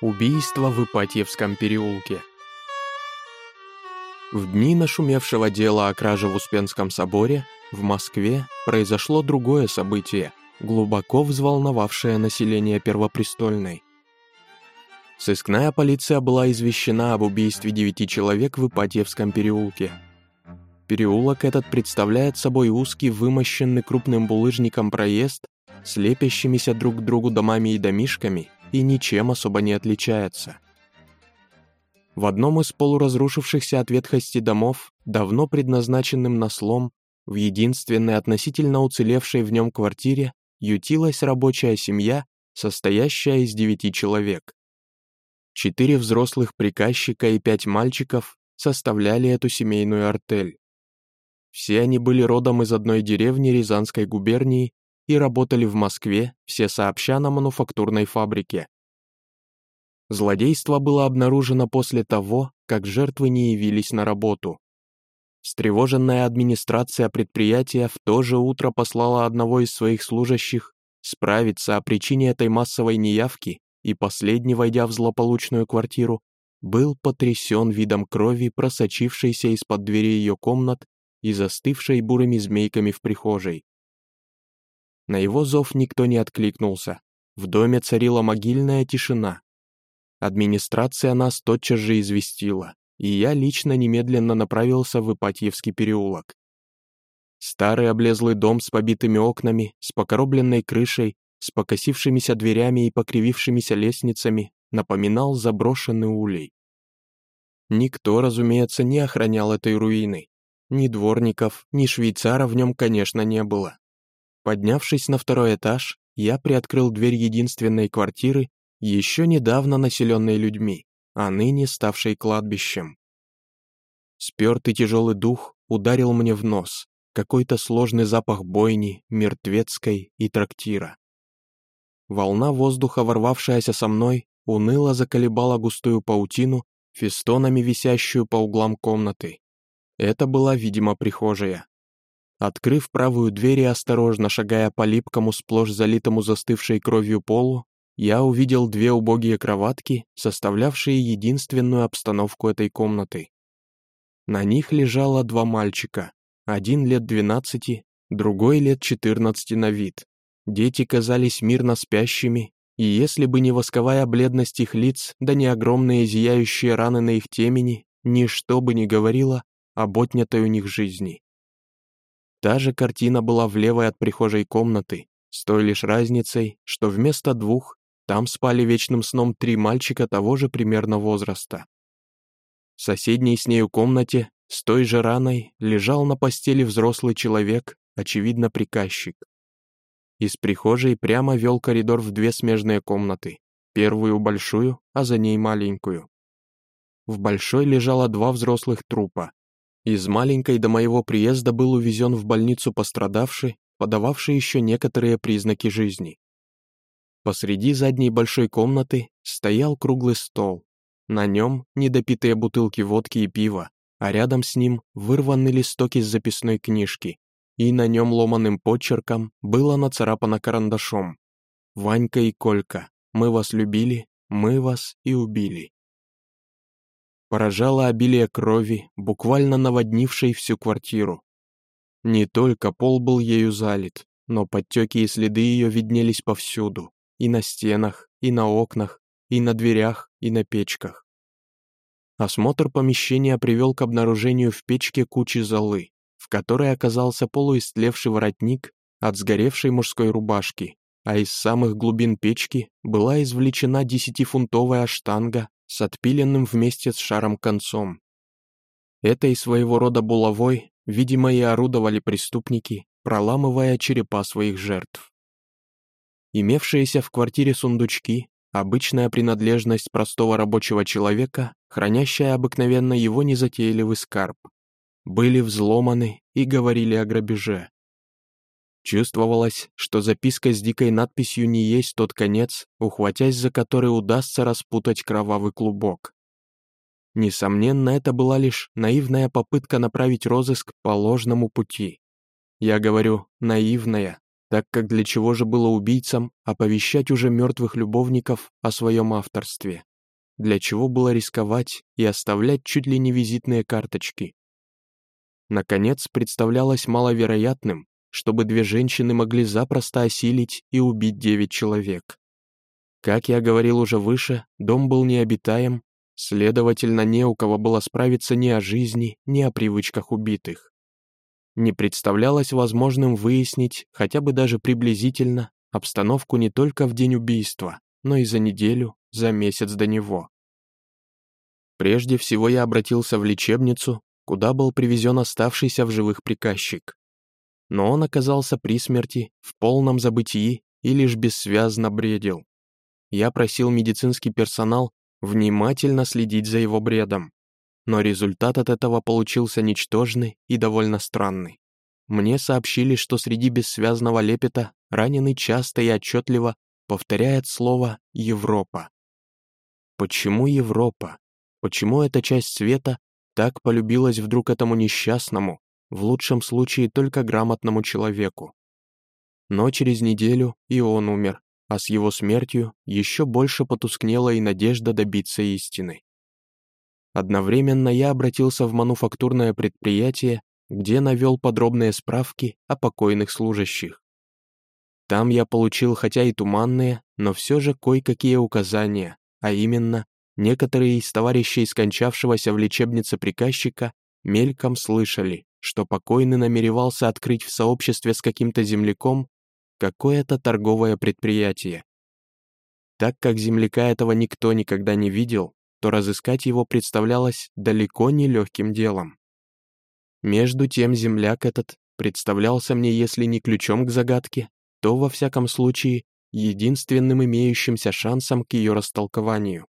Убийство в Ипатьевском переулке. В дни нашумевшего дела о краже в Успенском соборе в Москве произошло другое событие, глубоко взволновавшее население Первопрестольной. Сыскная полиция была извещена об убийстве девяти человек в Ипатьевском переулке. Переулок этот представляет собой узкий, вымощенный крупным булыжником проезд с лепящимися друг к другу домами и домишками и ничем особо не отличается. В одном из полуразрушившихся от ветхости домов, давно предназначенным на слом, в единственной относительно уцелевшей в нем квартире ютилась рабочая семья, состоящая из девяти человек. Четыре взрослых приказчика и пять мальчиков составляли эту семейную артель. Все они были родом из одной деревни Рязанской губернии и работали в Москве, все сообща на мануфактурной фабрике. Злодейство было обнаружено после того, как жертвы не явились на работу. Встревоженная администрация предприятия в то же утро послала одного из своих служащих справиться о причине этой массовой неявки, и последний, войдя в злополучную квартиру, был потрясен видом крови, просочившейся из-под двери ее комнат и застывшей бурыми змейками в прихожей. На его зов никто не откликнулся. В доме царила могильная тишина. Администрация нас тотчас же известила, и я лично немедленно направился в Ипатьевский переулок. Старый облезлый дом с побитыми окнами, с покоробленной крышей, с покосившимися дверями и покривившимися лестницами напоминал заброшенный улей. Никто, разумеется, не охранял этой руины. Ни дворников, ни швейцара в нем, конечно, не было. Поднявшись на второй этаж, я приоткрыл дверь единственной квартиры, еще недавно населенной людьми, а ныне ставшей кладбищем. Спертый тяжелый дух ударил мне в нос, какой-то сложный запах бойни, мертвецкой и трактира. Волна воздуха, ворвавшаяся со мной, уныло заколебала густую паутину, фестонами висящую по углам комнаты. Это была, видимо, прихожая. Открыв правую дверь и осторожно шагая по липкому, сплошь залитому застывшей кровью полу, я увидел две убогие кроватки, составлявшие единственную обстановку этой комнаты. На них лежало два мальчика, один лет двенадцати, другой лет четырнадцати на вид. Дети казались мирно спящими, и если бы не восковая бледность их лиц, да не огромные зияющие раны на их темени, ничто бы не говорило об отнятой у них жизни. Та же картина была в левой от прихожей комнаты, с той лишь разницей, что вместо двух там спали вечным сном три мальчика того же примерно возраста. В соседней с нею комнате, с той же раной, лежал на постели взрослый человек, очевидно, приказчик. Из прихожей прямо вел коридор в две смежные комнаты, первую большую, а за ней маленькую. В большой лежало два взрослых трупа, из маленькой до моего приезда был увезен в больницу пострадавший, подававший еще некоторые признаки жизни. Посреди задней большой комнаты стоял круглый стол. На нем недопитые бутылки водки и пива, а рядом с ним вырванный листок из записной книжки, и на нем ломаным почерком было нацарапано карандашом. «Ванька и Колька, мы вас любили, мы вас и убили» поражало обилие крови, буквально наводнившей всю квартиру. Не только пол был ею залит, но подтеки и следы ее виднелись повсюду, и на стенах, и на окнах, и на дверях, и на печках. Осмотр помещения привел к обнаружению в печке кучи золы, в которой оказался полуистлевший воротник от сгоревшей мужской рубашки, а из самых глубин печки была извлечена десятифунтовая штанга с отпиленным вместе с шаром концом. Этой своего рода булавой, видимо, и орудовали преступники, проламывая черепа своих жертв. Имевшиеся в квартире сундучки, обычная принадлежность простого рабочего человека, хранящая обыкновенно его незатейливый скарб, были взломаны и говорили о грабеже. Чувствовалось, что записка с дикой надписью не есть тот конец, ухватясь за который удастся распутать кровавый клубок. Несомненно, это была лишь наивная попытка направить розыск по ложному пути. Я говорю «наивная», так как для чего же было убийцам оповещать уже мертвых любовников о своем авторстве? Для чего было рисковать и оставлять чуть ли не визитные карточки? Наконец, представлялось маловероятным, чтобы две женщины могли запросто осилить и убить девять человек. Как я говорил уже выше, дом был необитаем, следовательно, не у кого было справиться ни о жизни, ни о привычках убитых. Не представлялось возможным выяснить, хотя бы даже приблизительно, обстановку не только в день убийства, но и за неделю, за месяц до него. Прежде всего я обратился в лечебницу, куда был привезен оставшийся в живых приказчик. Но он оказался при смерти, в полном забытии и лишь бессвязно бредил я просил медицинский персонал внимательно следить за его бредом. Но результат от этого получился ничтожный и довольно странный. Мне сообщили, что среди бессвязного лепета раненый часто и отчетливо повторяет слово «Европа». Почему Европа? Почему эта часть света так полюбилась вдруг этому несчастному, в лучшем случае только грамотному человеку? Но через неделю и он умер, а с его смертью еще больше потускнела и надежда добиться истины. Одновременно я обратился в мануфактурное предприятие, где навел подробные справки о покойных служащих. Там я получил хотя и туманные, но все же кое-какие указания, а именно, некоторые из товарищей скончавшегося в лечебнице приказчика мельком слышали, что покойный намеревался открыть в сообществе с каким-то земляком какое-то торговое предприятие. Так как земляка этого никто никогда не видел, то разыскать его представлялось далеко не легким делом. Между тем земляк этот представлялся мне, если не ключом к загадке, то, во всяком случае, единственным имеющимся шансом к ее растолкованию.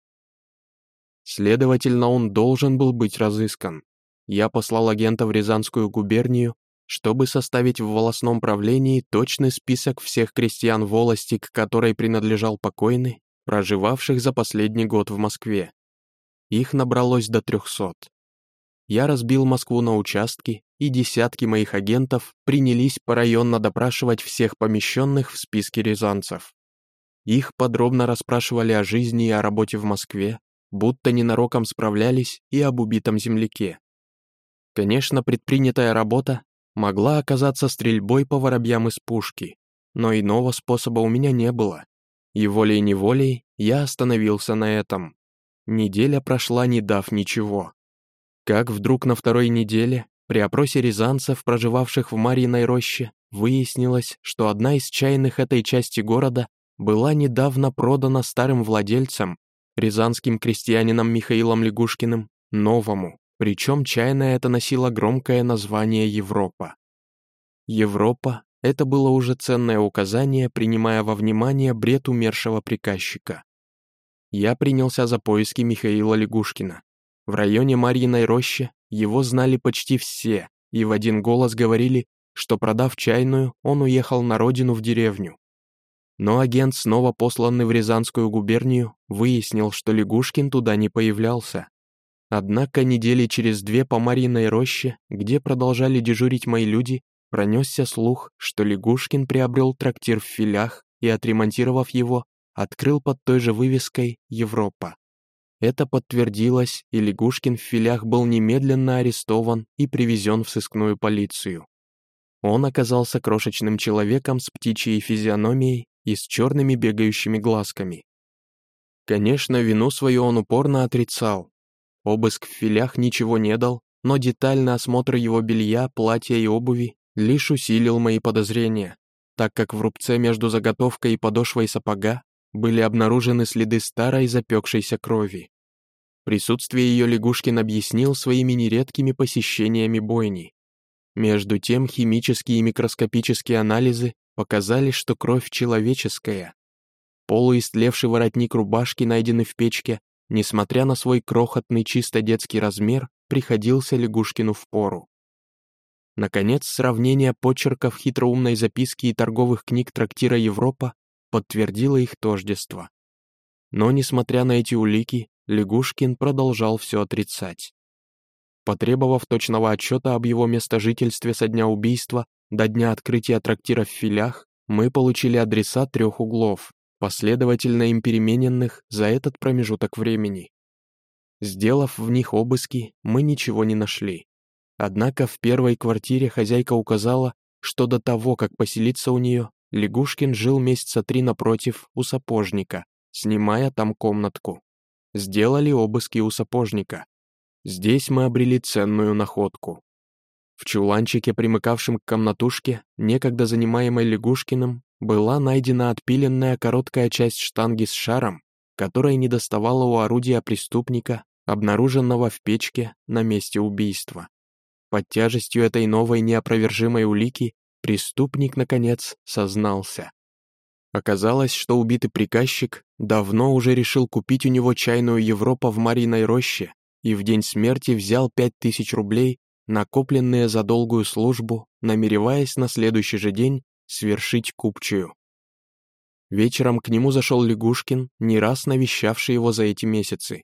Следовательно, он должен был быть разыскан. Я послал агента в Рязанскую губернию, чтобы составить в волосном правлении точный список всех крестьян волости, к которой принадлежал покойный, проживавших за последний год в Москве. Их набралось до трехсот. Я разбил Москву на участки, и десятки моих агентов принялись порайонно допрашивать всех помещенных в списке рязанцев. Их подробно расспрашивали о жизни и о работе в Москве, будто ненароком справлялись и об убитом земляке. Конечно, предпринятая работа могла оказаться стрельбой по воробьям из пушки, но иного способа у меня не было. И волей-неволей я остановился на этом. Неделя прошла, не дав ничего. Как вдруг на второй неделе, при опросе рязанцев, проживавших в Марьиной роще, выяснилось, что одна из чайных этой части города была недавно продана старым владельцем, рязанским крестьянином Михаилом Лягушкиным, новому, причем чайная это носила громкое название Европа. Европа — это было уже ценное указание, принимая во внимание бред умершего приказчика. Я принялся за поиски Михаила Лягушкина. В районе Марьиной рощи его знали почти все, и в один голос говорили, что, продав чайную, он уехал на родину в деревню. Но агент, снова посланный в Рязанскую губернию, выяснил, что Лягушкин туда не появлялся. Однако недели через две по Мариной роще, где продолжали дежурить мои люди, пронесся слух, что Лягушкин приобрел трактир в филях и, отремонтировав его, открыл под той же вывеской «Европа». Это подтвердилось, и Лягушкин в филях был немедленно арестован и привезен в сыскную полицию. Он оказался крошечным человеком с птичьей физиономией и с черными бегающими глазками. Конечно, вину свою он упорно отрицал, Обыск в филях ничего не дал, но детальный осмотр его белья, платья и обуви лишь усилил мои подозрения, так как в рубце между заготовкой и подошвой сапога были обнаружены следы старой запекшейся крови. Присутствие ее Лягушкин объяснил своими нередкими посещениями бойни. Между тем химические и микроскопические анализы показали, что кровь человеческая. Полуистлевший воротник рубашки, найденный в печке, несмотря на свой крохотный чисто детский размер, приходился Лягушкину в пору. Наконец, сравнение почерков хитроумной записки и торговых книг трактира «Европа» подтвердило их тождество. Но, несмотря на эти улики, Лягушкин продолжал все отрицать. Потребовав точного отчета об его местожительстве со дня убийства до дня открытия трактира в филях, мы получили адреса трех углов, последовательно им перемененных за этот промежуток времени. Сделав в них обыски, мы ничего не нашли. Однако в первой квартире хозяйка указала, что до того, как поселиться у нее, Лягушкин жил месяца три напротив у сапожника, снимая там комнатку. Сделали обыски у сапожника. Здесь мы обрели ценную находку. В чуланчике, примыкавшем к комнатушке, некогда занимаемой Лягушкиным, была найдена отпиленная короткая часть штанги с шаром, которая не доставала у орудия преступника, обнаруженного в печке на месте убийства. Под тяжестью этой новой неопровержимой улики преступник, наконец, сознался. Оказалось, что убитый приказчик давно уже решил купить у него чайную Европа в Мариной роще и в день смерти взял пять тысяч рублей накопленные за долгую службу, намереваясь на следующий же день свершить купчую. Вечером к нему зашел Лягушкин, не раз навещавший его за эти месяцы.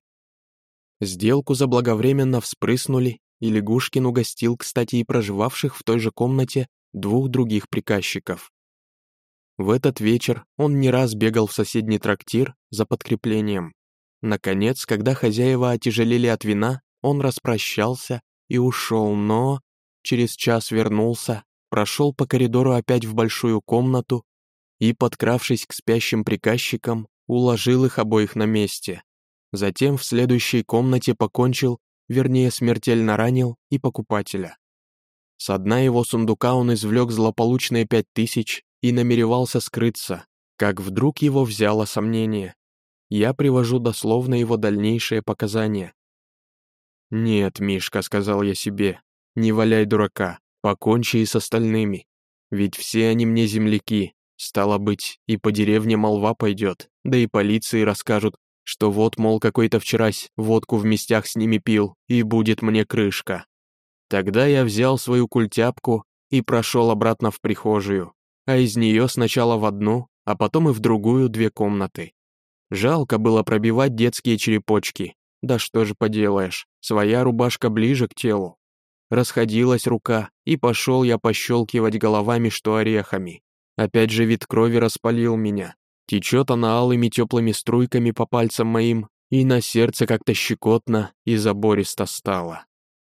Сделку заблаговременно вспрыснули, и Лягушкин угостил, кстати, и проживавших в той же комнате двух других приказчиков. В этот вечер он не раз бегал в соседний трактир за подкреплением. Наконец, когда хозяева отяжелели от вина, он распрощался и ушел, но через час вернулся, прошел по коридору опять в большую комнату и, подкравшись к спящим приказчикам, уложил их обоих на месте. Затем в следующей комнате покончил, вернее смертельно ранил и покупателя. С дна его сундука он извлек злополучные пять тысяч и намеревался скрыться, как вдруг его взяло сомнение. Я привожу дословно его дальнейшие показания. «Нет, Мишка», — сказал я себе, — «не валяй дурака, покончи и с остальными. Ведь все они мне земляки, стало быть, и по деревне молва пойдет, да и полиции расскажут, что вот, мол, какой-то вчерась водку в местях с ними пил, и будет мне крышка». Тогда я взял свою культяпку и прошел обратно в прихожую, а из нее сначала в одну, а потом и в другую две комнаты. Жалко было пробивать детские черепочки, да что же поделаешь, своя рубашка ближе к телу. Расходилась рука, и пошел я пощелкивать головами, что орехами. Опять же вид крови распалил меня. Течет она алыми теплыми струйками по пальцам моим, и на сердце как-то щекотно и забористо стало.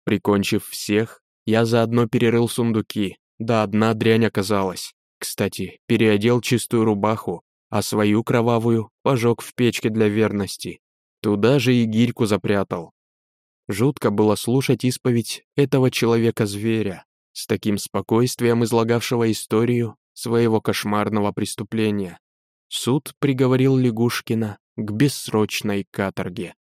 Прикончив всех, я заодно перерыл сундуки, да одна дрянь оказалась. Кстати, переодел чистую рубаху, а свою кровавую пожег в печке для верности. Туда же и гирьку запрятал. Жутко было слушать исповедь этого человека-зверя, с таким спокойствием излагавшего историю своего кошмарного преступления. Суд приговорил Лягушкина к бессрочной каторге.